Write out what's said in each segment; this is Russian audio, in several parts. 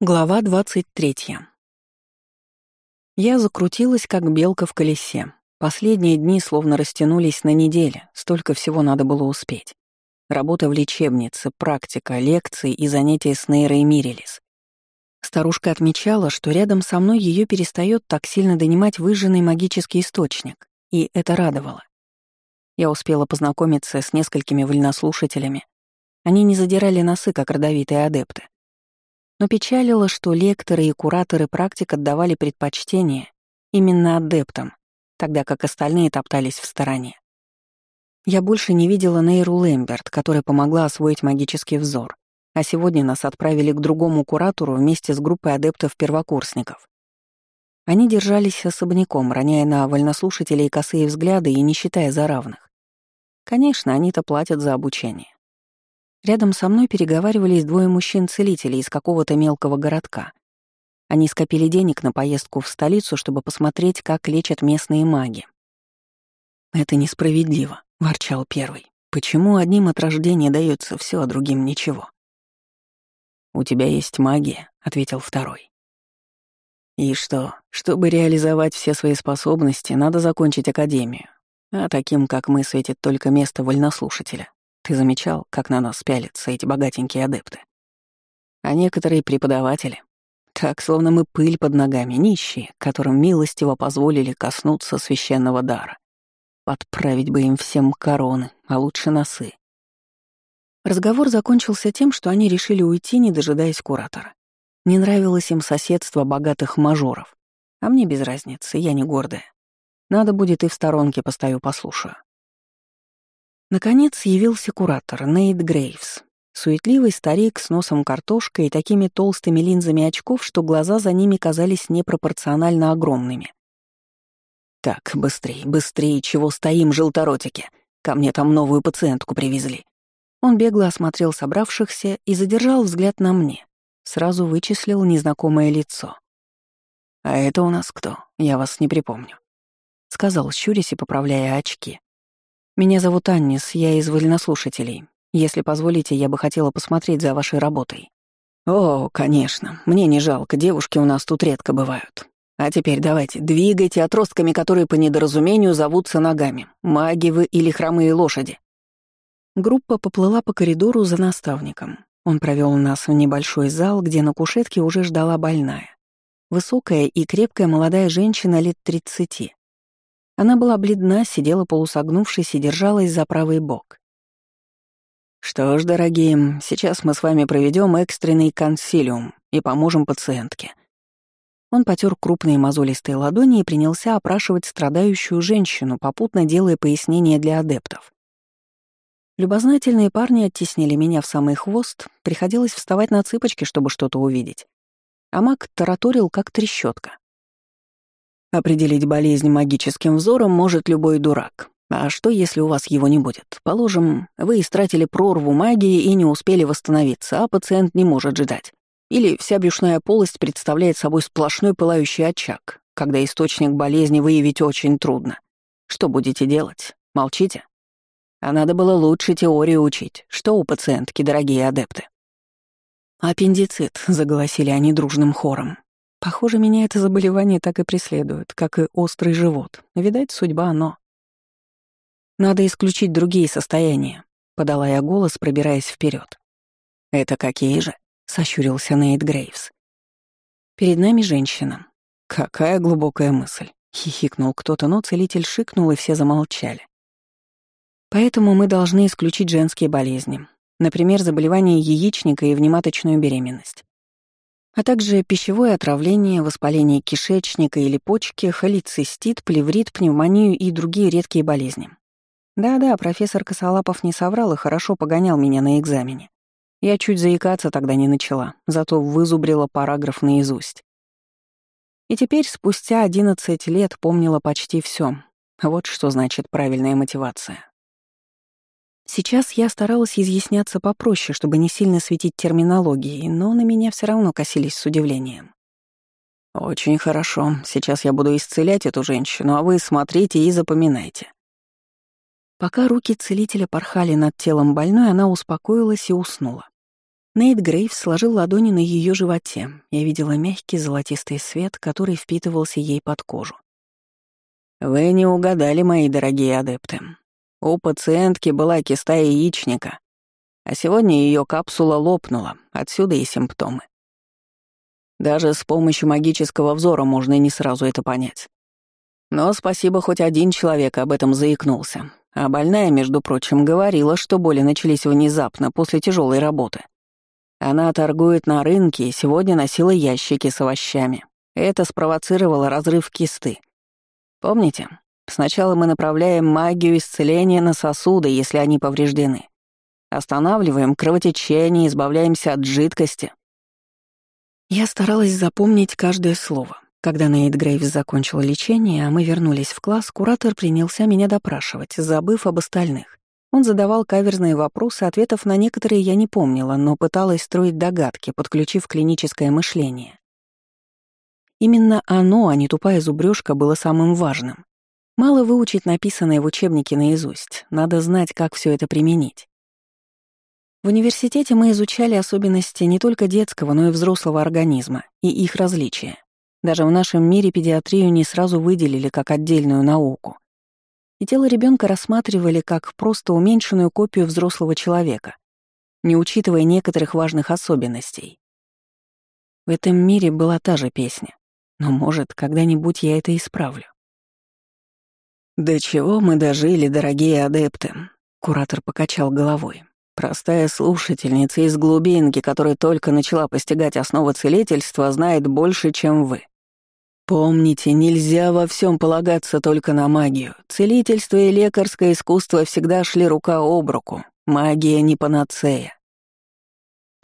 Глава 23. Я закрутилась, как белка в колесе. Последние дни словно растянулись на недели, столько всего надо было успеть. Работа в лечебнице, практика, лекции и занятия с Нейрой Мирелис. Старушка отмечала, что рядом со мной ее перестает так сильно донимать выжженный магический источник, и это радовало. Я успела познакомиться с несколькими вольнослушателями. Они не задирали носы, как родовитые адепты но печалило, что лекторы и кураторы практик отдавали предпочтение именно адептам, тогда как остальные топтались в стороне. Я больше не видела Нейру Лэмберт, которая помогла освоить магический взор, а сегодня нас отправили к другому куратору вместе с группой адептов-первокурсников. Они держались особняком, роняя на вольнослушателей косые взгляды и не считая за равных. Конечно, они-то платят за обучение. Рядом со мной переговаривались двое мужчин-целителей из какого-то мелкого городка. Они скопили денег на поездку в столицу, чтобы посмотреть, как лечат местные маги. «Это несправедливо», — ворчал первый. «Почему одним от рождения дается все, а другим ничего?» «У тебя есть магия», — ответил второй. «И что, чтобы реализовать все свои способности, надо закончить академию, а таким, как мы, светит только место вольнослушателя. Ты замечал, как на нас пялятся эти богатенькие адепты? А некоторые преподаватели, так словно мы пыль под ногами, нищие, которым милостиво позволили коснуться священного дара. Подправить бы им всем короны, а лучше носы. Разговор закончился тем, что они решили уйти, не дожидаясь куратора. Не нравилось им соседство богатых мажоров. А мне без разницы, я не гордая. Надо будет и в сторонке постою послушаю. Наконец явился куратор Нейт Грейвс, суетливый старик с носом картошкой и такими толстыми линзами очков, что глаза за ними казались непропорционально огромными. «Так, быстрей, быстрее, чего стоим, желторотики? Ко мне там новую пациентку привезли». Он бегло осмотрел собравшихся и задержал взгляд на мне. Сразу вычислил незнакомое лицо. «А это у нас кто? Я вас не припомню», — сказал щурясь и поправляя очки. «Меня зовут Аннис, я из вольнослушателей. Если позволите, я бы хотела посмотреть за вашей работой». «О, конечно, мне не жалко, девушки у нас тут редко бывают. А теперь давайте, двигайте отростками, которые по недоразумению зовутся ногами. Маги вы или хромые лошади». Группа поплыла по коридору за наставником. Он провел нас в небольшой зал, где на кушетке уже ждала больная. Высокая и крепкая молодая женщина лет тридцати. Она была бледна, сидела полусогнувшись и держалась за правый бок. «Что ж, дорогие, сейчас мы с вами проведем экстренный консилиум и поможем пациентке». Он потер крупные мозолистые ладони и принялся опрашивать страдающую женщину, попутно делая пояснения для адептов. Любознательные парни оттеснили меня в самый хвост, приходилось вставать на цыпочки, чтобы что-то увидеть. А маг тараторил, как трещотка. Определить болезнь магическим взором может любой дурак. А что, если у вас его не будет? Положим, вы истратили прорву магии и не успели восстановиться, а пациент не может ждать. Или вся брюшная полость представляет собой сплошной пылающий очаг, когда источник болезни выявить очень трудно. Что будете делать? Молчите? А надо было лучше теорию учить. Что у пациентки, дорогие адепты? «Аппендицит», — заголосили они дружным хором. Похоже, меня это заболевание так и преследует, как и острый живот. Видать, судьба оно. Надо исключить другие состояния, подала я голос, пробираясь вперед. Это какие же? сощурился Нейт Грейвс. Перед нами женщина. Какая глубокая мысль, хихикнул кто-то, но целитель шикнул, и все замолчали. Поэтому мы должны исключить женские болезни, например, заболевание яичника и внематочную беременность а также пищевое отравление, воспаление кишечника или почки, холецистит, плеврит, пневмонию и другие редкие болезни. Да-да, профессор Косолапов не соврал и хорошо погонял меня на экзамене. Я чуть заикаться тогда не начала, зато вызубрила параграф наизусть. И теперь, спустя 11 лет, помнила почти все. Вот что значит правильная мотивация. Сейчас я старалась изъясняться попроще, чтобы не сильно светить терминологией, но на меня все равно косились с удивлением. «Очень хорошо. Сейчас я буду исцелять эту женщину, а вы смотрите и запоминайте». Пока руки целителя порхали над телом больной, она успокоилась и уснула. Нейт Грейвс сложил ладони на ее животе. Я видела мягкий золотистый свет, который впитывался ей под кожу. «Вы не угадали, мои дорогие адепты. У пациентки была киста яичника, а сегодня ее капсула лопнула, отсюда и симптомы. Даже с помощью магического взора можно не сразу это понять. Но спасибо, хоть один человек об этом заикнулся. А больная, между прочим, говорила, что боли начались внезапно, после тяжелой работы. Она торгует на рынке и сегодня носила ящики с овощами. Это спровоцировало разрыв кисты. Помните? Сначала мы направляем магию исцеления на сосуды, если они повреждены. Останавливаем кровотечение, избавляемся от жидкости. Я старалась запомнить каждое слово. Когда Нейт Грейвс закончил лечение, а мы вернулись в класс, куратор принялся меня допрашивать, забыв об остальных. Он задавал каверзные вопросы, ответов на некоторые я не помнила, но пыталась строить догадки, подключив клиническое мышление. Именно оно, а не тупая зубрёжка, было самым важным. Мало выучить написанное в учебнике наизусть, надо знать, как все это применить. В университете мы изучали особенности не только детского, но и взрослого организма и их различия. Даже в нашем мире педиатрию не сразу выделили как отдельную науку. И тело ребенка рассматривали как просто уменьшенную копию взрослого человека, не учитывая некоторых важных особенностей. В этом мире была та же песня, но, может, когда-нибудь я это исправлю. «До чего мы дожили, дорогие адепты?» — куратор покачал головой. Простая слушательница из глубинки, которая только начала постигать основы целительства, знает больше, чем вы. Помните, нельзя во всем полагаться только на магию. Целительство и лекарское искусство всегда шли рука об руку. Магия не панацея.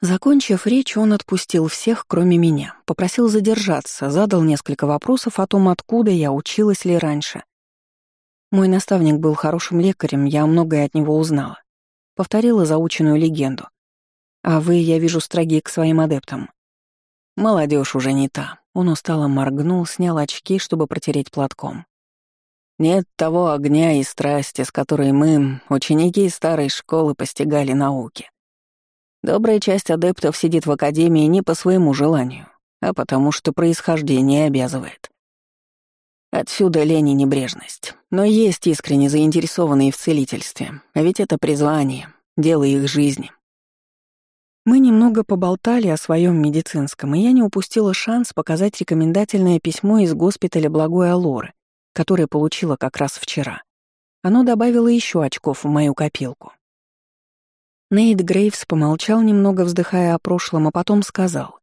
Закончив речь, он отпустил всех, кроме меня, попросил задержаться, задал несколько вопросов о том, откуда я училась ли раньше. Мой наставник был хорошим лекарем, я многое от него узнала. Повторила заученную легенду. А вы, я вижу, строги к своим адептам. Молодежь уже не та. Он устало моргнул, снял очки, чтобы протереть платком. Нет того огня и страсти, с которой мы, ученики старой школы, постигали науки. Добрая часть адептов сидит в академии не по своему желанию, а потому что происхождение обязывает. Отсюда лень и небрежность. Но есть искренне заинтересованные в целительстве, а ведь это призвание, дело их жизни. Мы немного поболтали о своем медицинском, и я не упустила шанс показать рекомендательное письмо из госпиталя Благой Алоры, которое получила как раз вчера. Оно добавило еще очков в мою копилку. Нейт Грейвс помолчал немного, вздыхая о прошлом, а потом сказал.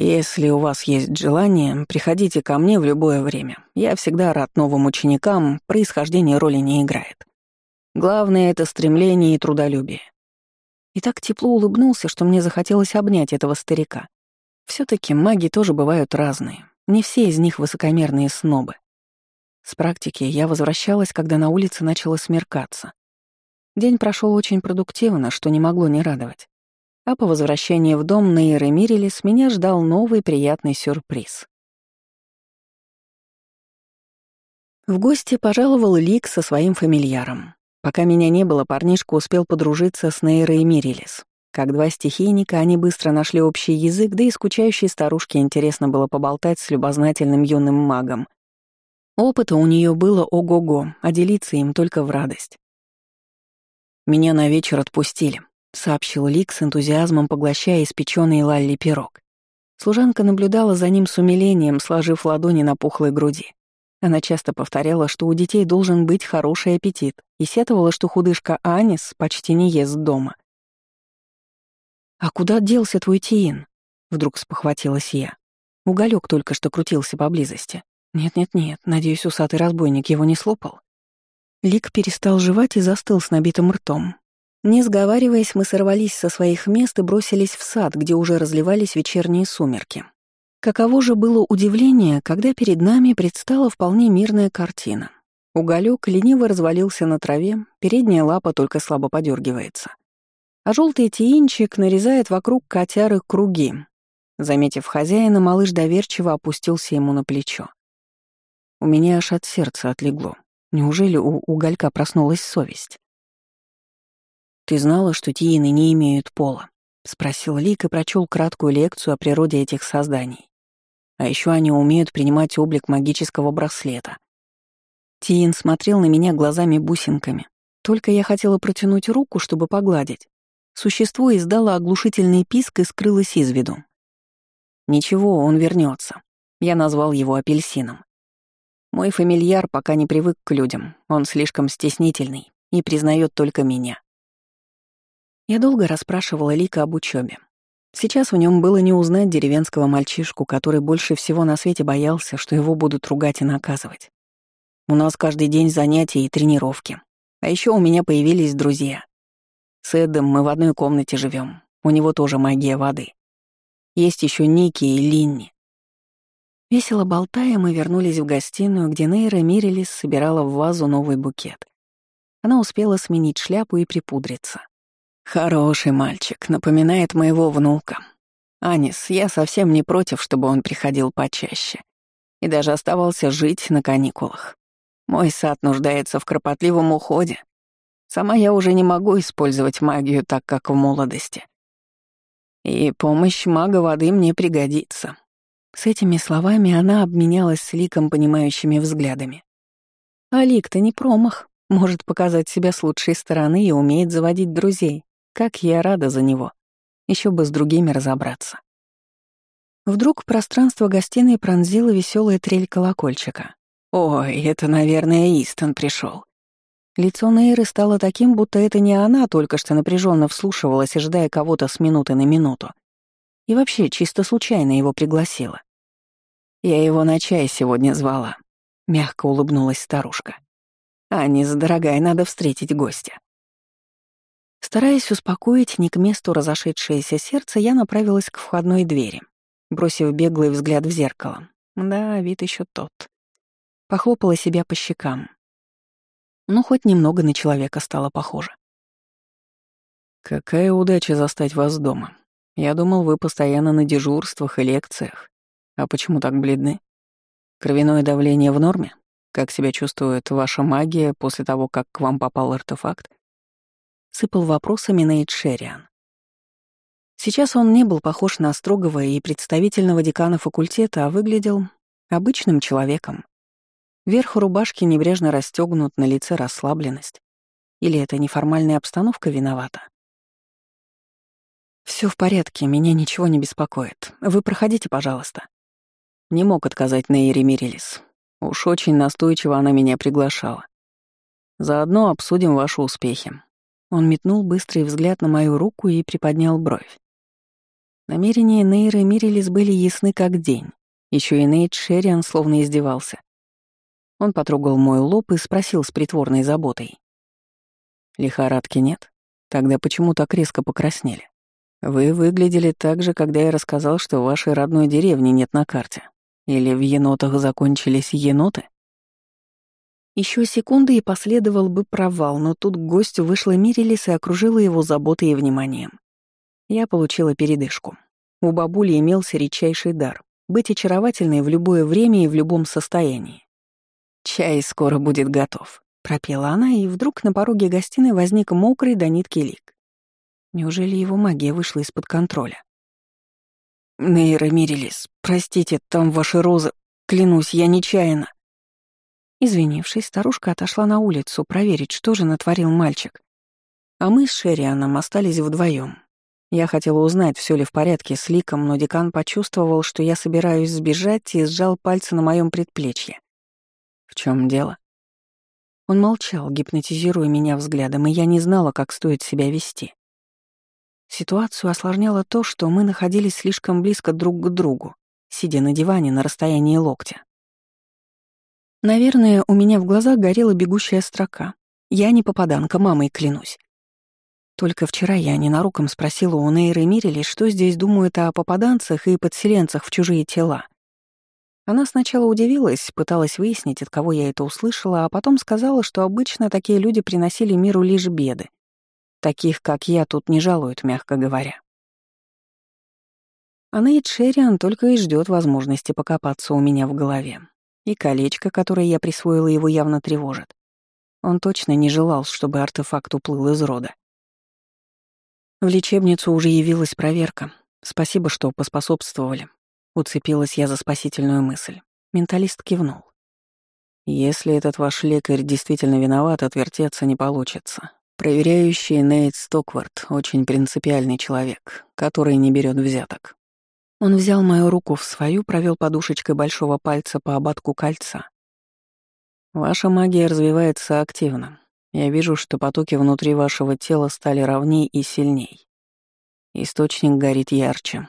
«Если у вас есть желание, приходите ко мне в любое время. Я всегда рад новым ученикам, происхождение роли не играет. Главное — это стремление и трудолюбие и так тепло улыбнулся, что мне захотелось обнять этого старика. все таки маги тоже бывают разные, не все из них высокомерные снобы. С практики я возвращалась, когда на улице начало смеркаться. День прошел очень продуктивно, что не могло не радовать. А по возвращении в дом на Иеремирелес меня ждал новый приятный сюрприз. В гости пожаловал Лик со своим фамильяром. Пока меня не было, парнишка успел подружиться с Нейрой Мирилис. Как два стихийника, они быстро нашли общий язык, да и скучающей старушке интересно было поболтать с любознательным юным магом. Опыта у нее было ого-го, а делиться им только в радость. «Меня на вечер отпустили», — сообщил Лик с энтузиазмом, поглощая испеченный Лалли пирог. Служанка наблюдала за ним с умилением, сложив ладони на пухлой груди. Она часто повторяла, что у детей должен быть хороший аппетит, и сетовала, что худышка Анис почти не ест дома. «А куда делся твой Тиин?» — вдруг спохватилась я. Уголек только что крутился поблизости. Нет-нет-нет, надеюсь, усатый разбойник его не слопал. Лик перестал жевать и застыл с набитым ртом. Не сговариваясь, мы сорвались со своих мест и бросились в сад, где уже разливались вечерние сумерки. Каково же было удивление, когда перед нами предстала вполне мирная картина. Уголек лениво развалился на траве, передняя лапа только слабо подергивается. А желтый тиинчик нарезает вокруг котяры круги. Заметив хозяина, малыш доверчиво опустился ему на плечо. У меня аж от сердца отлегло. Неужели у уголька проснулась совесть? «Ты знала, что тиины не имеют пола?» спросил Лик и прочел краткую лекцию о природе этих созданий. А еще они умеют принимать облик магического браслета. Тиин смотрел на меня глазами-бусинками. Только я хотела протянуть руку, чтобы погладить. Существо издало оглушительный писк и скрылось из виду. Ничего, он вернется. Я назвал его апельсином. Мой фамильяр пока не привык к людям, он слишком стеснительный и признает только меня. Я долго расспрашивала Лика об учебе. Сейчас в нем было не узнать деревенского мальчишку, который больше всего на свете боялся, что его будут ругать и наказывать. У нас каждый день занятия и тренировки. А еще у меня появились друзья. С Эдом мы в одной комнате живем. У него тоже магия воды. Есть еще Ники и Линни. Весело болтая, мы вернулись в гостиную, где Нейра Мирелис собирала в вазу новый букет. Она успела сменить шляпу и припудриться. Хороший мальчик, напоминает моего внука. Анис, я совсем не против, чтобы он приходил почаще. И даже оставался жить на каникулах. Мой сад нуждается в кропотливом уходе. Сама я уже не могу использовать магию так, как в молодости. И помощь мага воды мне пригодится. С этими словами она обменялась с Ликом понимающими взглядами. А Лик-то не промах, может показать себя с лучшей стороны и умеет заводить друзей. Как я рада за него. Еще бы с другими разобраться. Вдруг пространство гостиной пронзила веселая трель колокольчика. «Ой, это, наверное, Истон пришел. Лицо Нейры стало таким, будто это не она только что напряженно вслушивалась, ожидая кого-то с минуты на минуту. И вообще, чисто случайно его пригласила. «Я его на чай сегодня звала», — мягко улыбнулась старушка. «Анис, дорогая, надо встретить гостя». Стараясь успокоить не к месту разошедшееся сердце, я направилась к входной двери, бросив беглый взгляд в зеркало. Да, вид еще тот. Похлопала себя по щекам. Ну, хоть немного на человека стало похоже. «Какая удача застать вас дома. Я думал, вы постоянно на дежурствах и лекциях. А почему так бледны? Кровяное давление в норме? Как себя чувствует ваша магия после того, как к вам попал артефакт?» Сыпал вопросами Нейт Шериан. Сейчас он не был похож на строгого и представительного декана факультета, а выглядел обычным человеком. Верх рубашки небрежно расстегнут, на лице расслабленность. Или это неформальная обстановка виновата? Все в порядке, меня ничего не беспокоит. Вы проходите, пожалуйста. Не мог отказать Нейре Мирилис. Уж очень настойчиво она меня приглашала. Заодно обсудим ваши успехи. Он метнул быстрый взгляд на мою руку и приподнял бровь. Намерения Нейры Мирилис были ясны как день. Еще и Нейт Шерриан словно издевался. Он потрогал мой лоб и спросил с притворной заботой. «Лихорадки нет? Тогда почему так резко покраснели? Вы выглядели так же, когда я рассказал, что вашей родной деревне нет на карте. Или в енотах закончились еноты?» Еще секунды и последовал бы провал, но тут к гостю вышла Мирилис и окружила его заботой и вниманием. Я получила передышку. У бабули имелся редчайший дар — быть очаровательной в любое время и в любом состоянии. «Чай скоро будет готов», — пропела она, и вдруг на пороге гостиной возник мокрый до нитки лик. Неужели его магия вышла из-под контроля? «Нейра Мирилис, простите, там ваши розы. Клянусь, я нечаянно». Извинившись, старушка отошла на улицу проверить, что же натворил мальчик. А мы с Шерианом остались вдвоем. Я хотела узнать, все ли в порядке с Ликом, но декан почувствовал, что я собираюсь сбежать и сжал пальцы на моем предплечье. В чем дело? Он молчал, гипнотизируя меня взглядом, и я не знала, как стоит себя вести. Ситуацию осложняло то, что мы находились слишком близко друг к другу, сидя на диване на расстоянии локтя. Наверное, у меня в глазах горела бегущая строка. Я не попаданка, мамой клянусь. Только вчера я ненаруком спросила у Нейры Мирили, что здесь думают о попаданцах и подселенцах в чужие тела. Она сначала удивилась, пыталась выяснить, от кого я это услышала, а потом сказала, что обычно такие люди приносили миру лишь беды. Таких, как я, тут не жалуют, мягко говоря. А Нейт Шерриан только и ждет возможности покопаться у меня в голове. И колечко, которое я присвоила, его явно тревожит. Он точно не желал, чтобы артефакт уплыл из рода. В лечебницу уже явилась проверка. Спасибо, что поспособствовали. Уцепилась я за спасительную мысль. Менталист кивнул. Если этот ваш лекарь действительно виноват, отвертеться не получится. Проверяющий Нейт Стоквард — очень принципиальный человек, который не берет взяток. Он взял мою руку в свою, провел подушечкой большого пальца по ободку кольца. Ваша магия развивается активно. Я вижу, что потоки внутри вашего тела стали ровней и сильней. Источник горит ярче.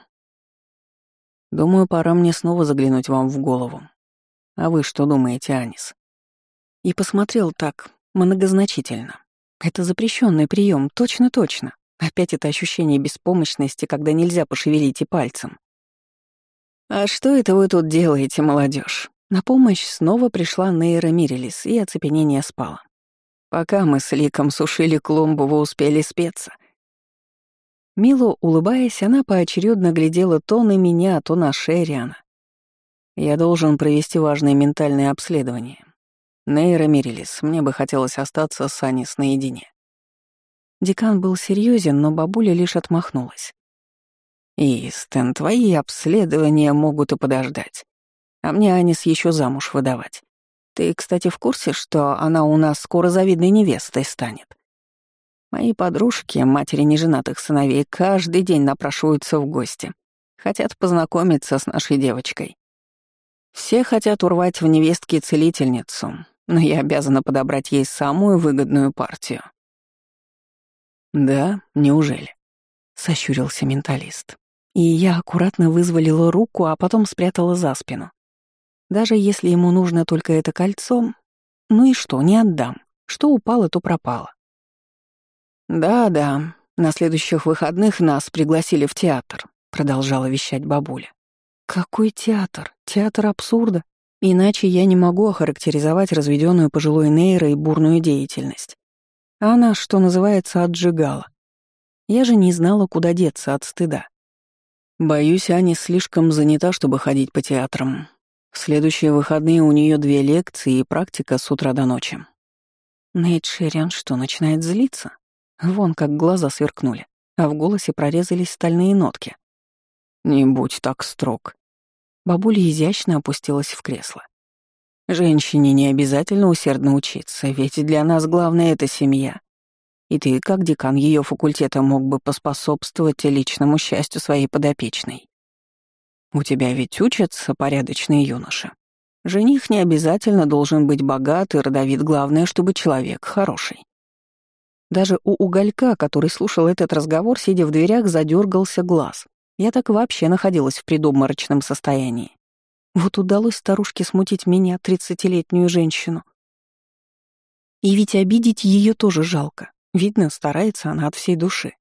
Думаю, пора мне снова заглянуть вам в голову. А вы что думаете, Анис? И посмотрел так, многозначительно. Это запрещенный прием, точно-точно. Опять это ощущение беспомощности, когда нельзя пошевелить и пальцем. «А что это вы тут делаете, молодежь? На помощь снова пришла Нейра Мирелис, и оцепенение спало. Пока мы с Ликом сушили клумбу, вы успели спеться. Мило улыбаясь, она поочередно глядела то на меня, то на Шериана. Я должен провести важное ментальное обследование. Нейра Мирелис, мне бы хотелось остаться с Анис наедине. Декан был серьезен, но бабуля лишь отмахнулась. «Истен, твои обследования могут и подождать. А мне Анис еще замуж выдавать. Ты, кстати, в курсе, что она у нас скоро завидной невестой станет? Мои подружки, матери неженатых сыновей, каждый день напрашиваются в гости. Хотят познакомиться с нашей девочкой. Все хотят урвать в невестке целительницу, но я обязана подобрать ей самую выгодную партию. «Да, неужели?» — сощурился менталист. И я аккуратно вызволила руку, а потом спрятала за спину. Даже если ему нужно только это кольцо, ну и что, не отдам. Что упало, то пропало. «Да-да, на следующих выходных нас пригласили в театр», — продолжала вещать бабуля. «Какой театр? Театр абсурда. Иначе я не могу охарактеризовать разведенную пожилой нейрой бурную деятельность. Она, что называется, отжигала. Я же не знала, куда деться от стыда. Боюсь, Аня слишком занята, чтобы ходить по театрам. В следующие выходные у нее две лекции и практика с утра до ночи. Нейт Шериан что, начинает злиться? Вон как глаза сверкнули, а в голосе прорезались стальные нотки. «Не будь так строг». Бабуля изящно опустилась в кресло. «Женщине не обязательно усердно учиться, ведь для нас главное — это семья. И ты, как декан ее факультета, мог бы поспособствовать личному счастью своей подопечной. У тебя ведь учатся порядочные юноши. Жених не обязательно должен быть богат и родовит, главное, чтобы человек хороший. Даже у уголька, который слушал этот разговор, сидя в дверях, задергался глаз. Я так вообще находилась в предобморочном состоянии. Вот удалось старушке смутить меня, тридцатилетнюю женщину. И ведь обидеть ее тоже жалко. Видно, старается она от всей души.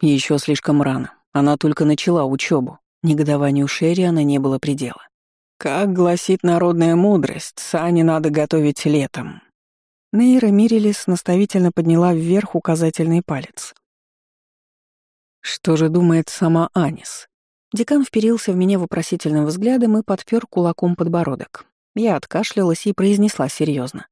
Еще слишком рано. Она только начала учебу. Негодованию Шерриана не было предела. Как гласит народная мудрость, сани надо готовить летом. Нейра Мирилис наставительно подняла вверх указательный палец. Что же думает сама Анис? Декан вперился в меня вопросительным взглядом и подпер кулаком подбородок. Я откашлялась и произнесла серьезно: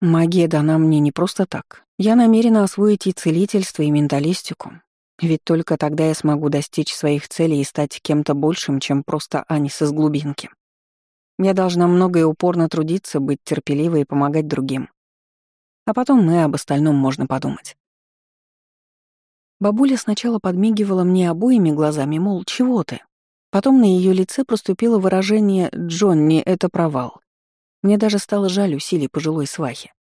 «Магия дана мне не просто так. Я намерена освоить и целительство, и менталистику. Ведь только тогда я смогу достичь своих целей и стать кем-то большим, чем просто Анис из глубинки. Я должна много и упорно трудиться, быть терпеливой и помогать другим. А потом мы об остальном можно подумать. Бабуля сначала подмигивала мне обоими глазами, мол, чего ты? Потом на ее лице проступило выражение «Джонни, это провал». Мне даже стало жаль усилий пожилой свахи.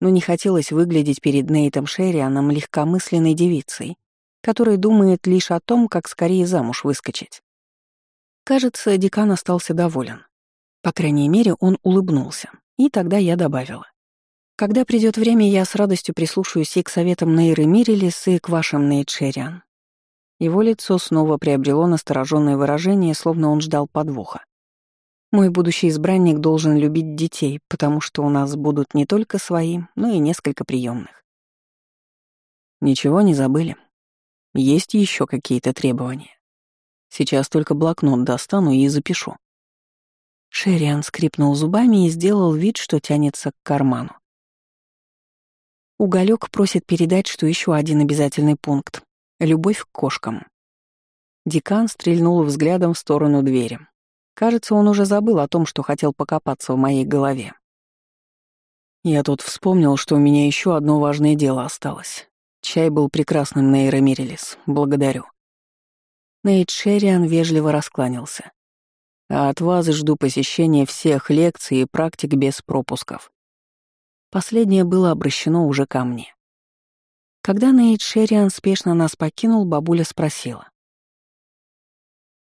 Но не хотелось выглядеть перед Нейтом Шеррианом легкомысленной девицей, который думает лишь о том, как скорее замуж выскочить. Кажется, декан остался доволен. По крайней мере, он улыбнулся. И тогда я добавила. Когда придет время, я с радостью прислушаюсь и к советам Нейры Мирилис, и к вашим, Нейт Шериан. Его лицо снова приобрело настороженное выражение, словно он ждал подвоха. Мой будущий избранник должен любить детей, потому что у нас будут не только свои, но и несколько приемных. Ничего не забыли, есть еще какие-то требования? Сейчас только блокнот достану и запишу. Шериан скрипнул зубами и сделал вид, что тянется к карману. Уголек просит передать, что еще один обязательный пункт — любовь к кошкам. Декан стрельнул взглядом в сторону двери. Кажется, он уже забыл о том, что хотел покопаться в моей голове. Я тут вспомнил, что у меня еще одно важное дело осталось. Чай был прекрасным, Нейра Мирелис. Благодарю. Нейт Шерриан вежливо раскланялся. А от вас жду посещения всех лекций и практик без пропусков. Последнее было обращено уже ко мне. Когда Нейт Шерриан спешно нас покинул, бабуля спросила.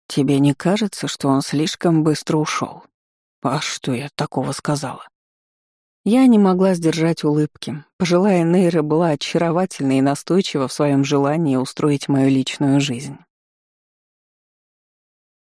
«Тебе не кажется, что он слишком быстро ушел? А что я такого сказала?» Я не могла сдержать улыбки. Пожилая Нейра была очаровательна и настойчива в своем желании устроить мою личную жизнь.